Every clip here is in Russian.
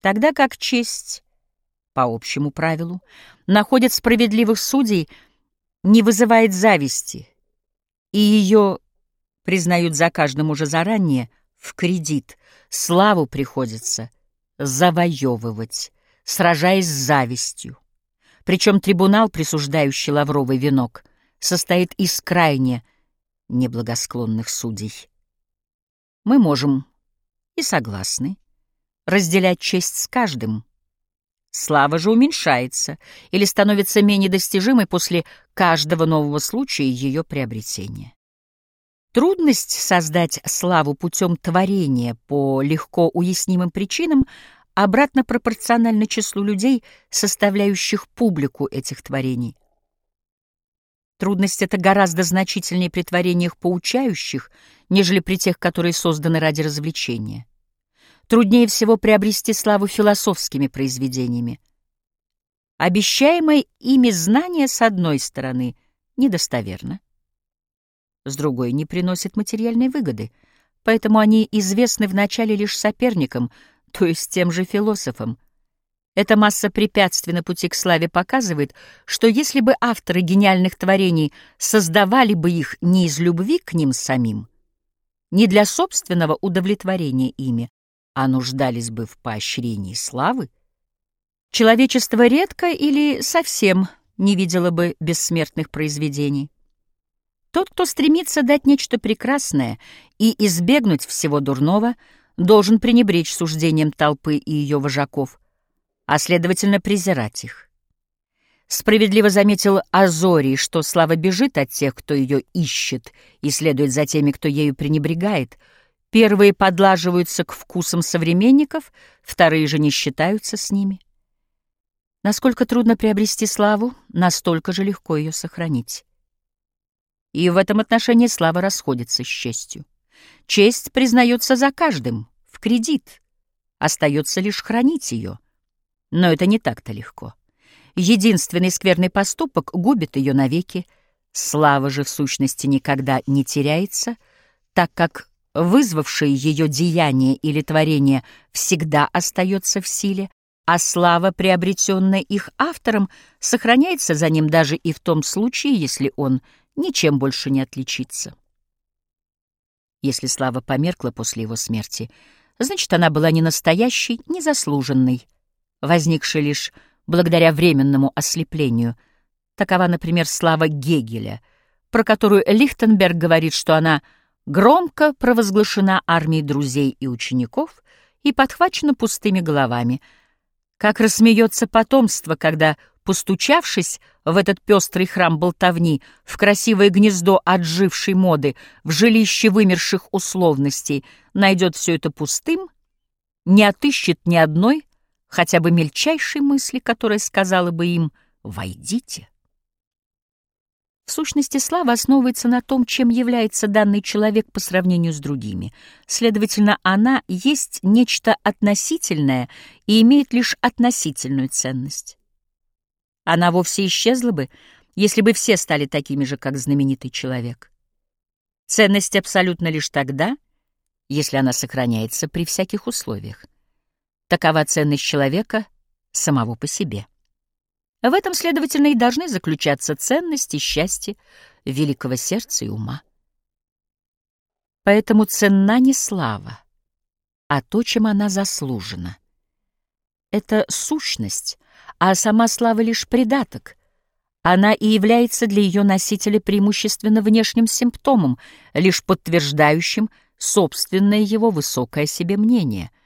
Тогда как честь, по общему правилу, находит справедливых судей, не вызывает зависти, и ее признают за каждым уже заранее в кредит, славу приходится завоевывать, сражаясь с завистью. Причем трибунал, присуждающий лавровый венок, состоит из крайне неблагосклонных судей. Мы можем и согласны разделять честь с каждым. Слава же уменьшается или становится менее достижимой после каждого нового случая ее приобретения. Трудность создать славу путем творения по легко уяснимым причинам обратно пропорциональна числу людей, составляющих публику этих творений. Трудность эта гораздо значительнее при творениях поучающих, нежели при тех, которые созданы ради развлечения. Труднее всего приобрести славу философскими произведениями. Обещаемое ими знание, с одной стороны, недостоверно, с другой не приносит материальной выгоды, поэтому они известны вначале лишь соперникам, то есть тем же философам. Эта масса препятствий на пути к славе показывает, что если бы авторы гениальных творений создавали бы их не из любви к ним самим, не для собственного удовлетворения ими, а нуждались бы в поощрении славы, человечество редко или совсем не видело бы бессмертных произведений. Тот, кто стремится дать нечто прекрасное и избегнуть всего дурного, должен пренебречь суждением толпы и ее вожаков, а, следовательно, презирать их. Справедливо заметил Азорий, что слава бежит от тех, кто ее ищет, и следует за теми, кто ею пренебрегает — Первые подлаживаются к вкусам современников, вторые же не считаются с ними. Насколько трудно приобрести славу, настолько же легко ее сохранить. И в этом отношении слава расходится с честью. Честь признается за каждым, в кредит. Остается лишь хранить ее. Но это не так-то легко. Единственный скверный поступок губит ее навеки. Слава же в сущности никогда не теряется, так как вызвавшее ее деяние или творение, всегда остается в силе, а слава, приобретенная их автором, сохраняется за ним даже и в том случае, если он ничем больше не отличится. Если слава померкла после его смерти, значит, она была не настоящей, не заслуженной, возникшей лишь благодаря временному ослеплению. Такова, например, слава Гегеля, про которую Лихтенберг говорит, что она — громко провозглашена армией друзей и учеников и подхвачена пустыми головами. Как рассмеется потомство, когда, постучавшись в этот пестрый храм болтовни, в красивое гнездо отжившей моды, в жилище вымерших условностей, найдет все это пустым, не отыщет ни одной, хотя бы мельчайшей мысли, которая сказала бы им «Войдите». В сущности, слава основывается на том, чем является данный человек по сравнению с другими. Следовательно, она есть нечто относительное и имеет лишь относительную ценность. Она вовсе исчезла бы, если бы все стали такими же, как знаменитый человек. Ценность абсолютно лишь тогда, если она сохраняется при всяких условиях. Такова ценность человека самого по себе. В этом, следовательно, и должны заключаться ценности и счастье великого сердца и ума. Поэтому ценна не слава, а то, чем она заслужена. Это сущность, а сама слава лишь придаток. Она и является для ее носителя преимущественно внешним симптомом, лишь подтверждающим собственное его высокое себе мнение —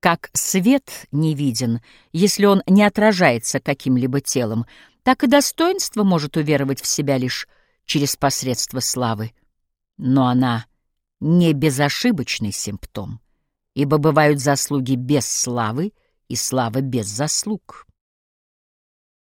как свет не виден, если он не отражается каким-либо телом, так и достоинство может уверовать в себя лишь через посредство славы. Но она не безошибочный симптом, ибо бывают заслуги без славы и слава без заслуг.